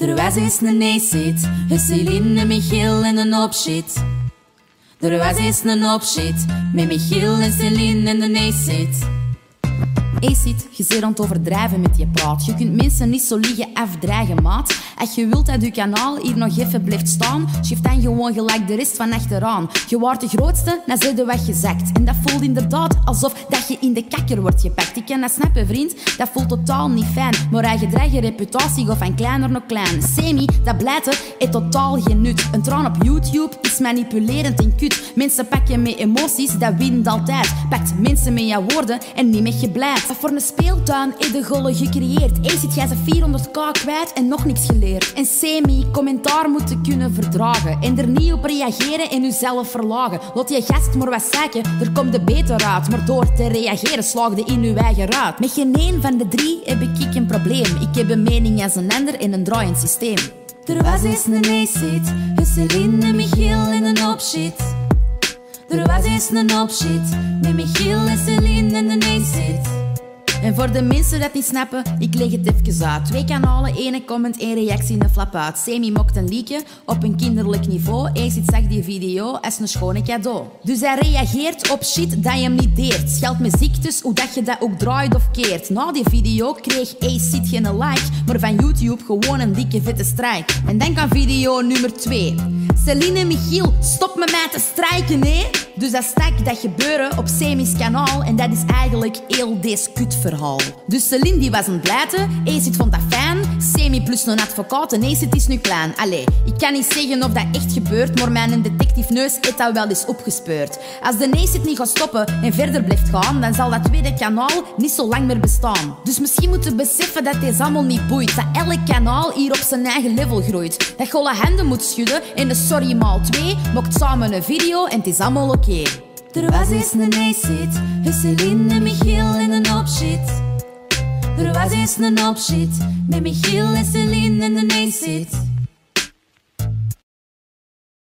Er was eens een acid, een Celine, Michiel en een opshit. Er was eens een opshit, met Michiel en Celine en een acid. Acid, je zit aan het overdrijven met je praat. Je kunt mensen niet zo liegen afdreigen, maat. Als je wilt dat je kanaal hier nog even blijft staan, shift dan gewoon gelijk de rest van achteraan. Je wordt de grootste, dan zit je je zegt. En dat voelt inderdaad alsof dat je in de kakker wordt gepakt. Ik kan dat snappen, vriend. Dat voelt totaal niet fijn. Maar gedrag je reputatie gaat van kleiner naar klein. Semi, dat blijten, heeft totaal geen nut. Een traan op YouTube is manipulerend en kut. Mensen pakken met emoties, dat wint altijd. Pakt mensen met jouw woorden en niet met je blijft. Voor een speeltuin is de golle gecreëerd? Eens zit jij ze 400k kwijt en nog niks geleerd. En semi, commentaar moeten kunnen verdragen. En er niet op reageren en jezelf verlagen. Laat je gast maar wat zeggen, er komt de beter uit. Maar door te reageren slaagde in uw eigen raad. Met geen een van de drie heb ik een probleem. Ik heb een mening als een ander in een draaiend systeem. Er was eens een acid, een Celine, Michiel en een opshit. Er was eens een opshit, met Michiel en Celine en een acid. En voor de mensen dat niet snappen, ik leg het even uit. Twee kanalen, ene comment, één reactie in de flap uit. Semi mokt een liedje op een kinderlijk niveau. Acid zag die video als een schone cadeau. Dus hij reageert op shit dat je hem niet deert. Scheld met ziektes, hoe dat je dat ook draait of keert. Na die video kreeg Acid geen like, maar van YouTube gewoon een dikke vette strijk. En dan kan video nummer 2. Celine Michiel, stop met mij te strijken, nee? Dus dat stak dat gebeuren op Semi's kanaal en dat is eigenlijk heel deze kutverhaal. Dus Celine die was een blijten, Acid vond dat fijn, Plus een advocaat en Acid is nu klein. Allee, ik kan niet zeggen of dat echt gebeurt, maar mijn detectiveneus heeft dat wel eens opgespeurd. Als de Acid niet gaat stoppen en verder blijft gaan, dan zal dat tweede kanaal niet zo lang meer bestaan. Dus misschien moeten we beseffen dat deze allemaal niet boeit, dat elk kanaal hier op zijn eigen level groeit. Dat alle handen moet schudden en de sorry maal 2 maakt samen een video en het is allemaal oké. Er was eens een Celine, een Michiel en een. Er was eens een opshit, met Michiel